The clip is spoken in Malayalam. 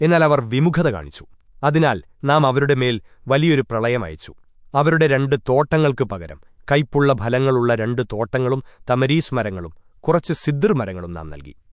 എന്നാൽ അവർ വിമുഖത കാണിച്ചു. അതിനാൽ നാം അവരുടെ മേൽ വലിയൊരു പ്രളയം അയച്ചു. അവരുടെ രണ്ട് തോട്ടങ്ങൾക്ക് പകരം കൈപ്പുള്ള ഫലങ്ങളുള്ള രണ്ട് തോട്ടങ്ങളും തമരീസ് മരങ്ങളും കുറച്ച് സിദ്ർ മരങ്ങളും നാം നൽകി.